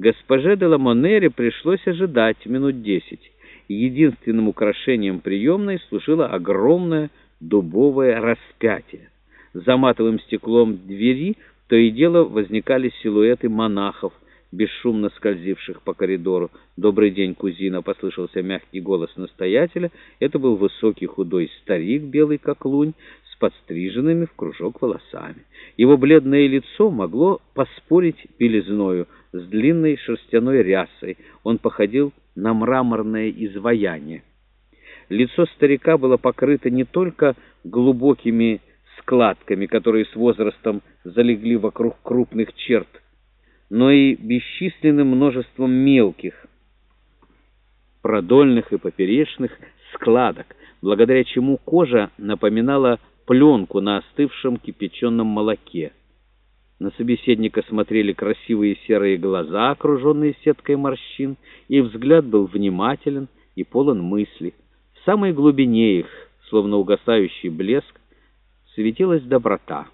Госпоже де Ламонере пришлось ожидать минут десять. Единственным украшением приемной служило огромное дубовое распятие. За матовым стеклом двери то и дело возникали силуэты монахов, бесшумно скользивших по коридору. «Добрый день, кузина!» — послышался мягкий голос настоятеля. Это был высокий худой старик, белый как лунь, подстриженными в кружок волосами. Его бледное лицо могло поспорить белизною с длинной шерстяной рясой. Он походил на мраморное изваяние. Лицо старика было покрыто не только глубокими складками, которые с возрастом залегли вокруг крупных черт, но и бесчисленным множеством мелких, продольных и поперечных складок, благодаря чему кожа напоминала пленку на остывшем кипяченом молоке. На собеседника смотрели красивые серые глаза, окруженные сеткой морщин, и взгляд был внимателен и полон мысли. В самой глубине их, словно угасающий блеск, светилась доброта.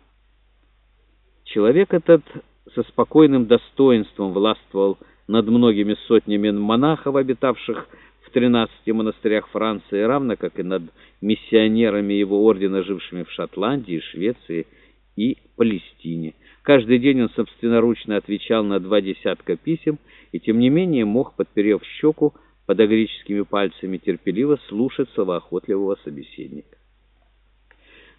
Человек этот со спокойным достоинством властвовал над многими сотнями монахов, обитавших в тринадцати монастырях Франции, равно как и над миссионерами его ордена, жившими в Шотландии, Швеции и Палестине. Каждый день он собственноручно отвечал на два десятка писем, и тем не менее мог, подперев щеку подогрическими пальцами, терпеливо слушать словоохотливого собеседника.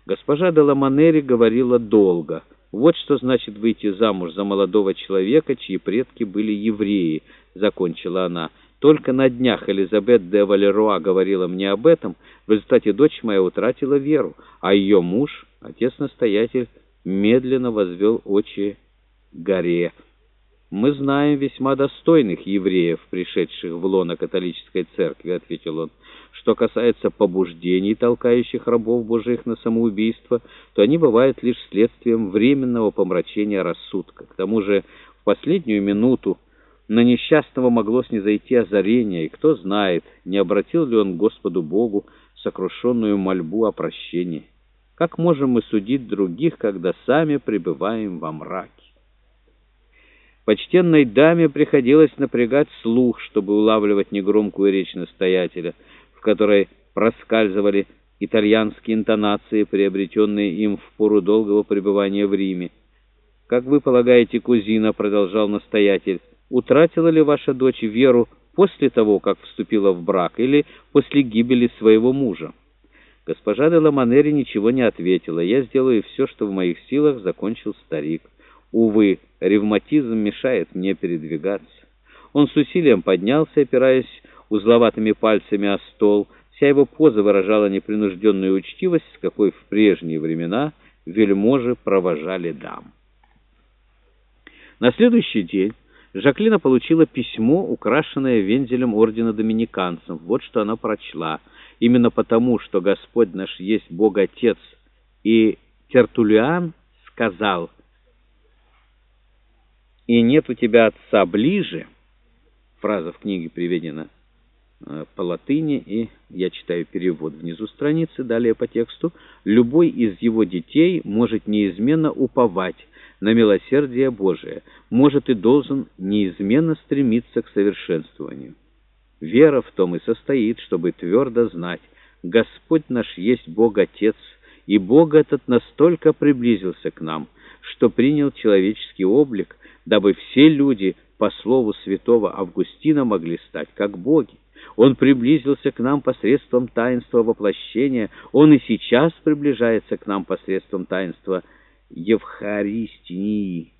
Госпожа де Ламанери говорила долго. «Вот что значит выйти замуж за молодого человека, чьи предки были евреи», — закончила она. «Только на днях Элизабет де Валеруа говорила мне об этом. В результате дочь моя утратила веру, а ее муж, отец-настоятель, медленно возвел очи горе. «Мы знаем весьма достойных евреев, пришедших в лоно католической церкви», — ответил он. «Что касается побуждений, толкающих рабов Божьих на самоубийство, то они бывают лишь следствием временного помрачения рассудка. К тому же в последнюю минуту на несчастного могло снизойти озарение, и кто знает, не обратил ли он Господу Богу сокрушенную мольбу о прощении». Как можем мы судить других, когда сами пребываем во мраке? Почтенной даме приходилось напрягать слух, чтобы улавливать негромкую речь настоятеля, в которой проскальзывали итальянские интонации, приобретенные им в пору долгого пребывания в Риме. «Как вы полагаете, кузина, — продолжал настоятель, — утратила ли ваша дочь веру после того, как вступила в брак, или после гибели своего мужа?» Госпожа де Ламанери ничего не ответила. «Я сделаю все, что в моих силах», — закончил старик. «Увы, ревматизм мешает мне передвигаться». Он с усилием поднялся, опираясь узловатыми пальцами о стол. Вся его поза выражала непринужденную учтивость, с какой в прежние времена вельможи провожали дам. На следующий день Жаклина получила письмо, украшенное вензелем ордена доминиканцев. Вот что она прочла — именно потому, что Господь наш есть Бог-Отец. И Тертулиан сказал, «И нет у тебя отца ближе», фраза в книге приведена э, по латыни, и я читаю перевод внизу страницы, далее по тексту, «любой из его детей может неизменно уповать на милосердие Божие, может и должен неизменно стремиться к совершенствованию». Вера в том и состоит, чтобы твердо знать, Господь наш есть Бог-Отец, и Бог этот настолько приблизился к нам, что принял человеческий облик, дабы все люди, по слову святого Августина, могли стать как боги. Он приблизился к нам посредством таинства воплощения, Он и сейчас приближается к нам посредством таинства Евхаристии.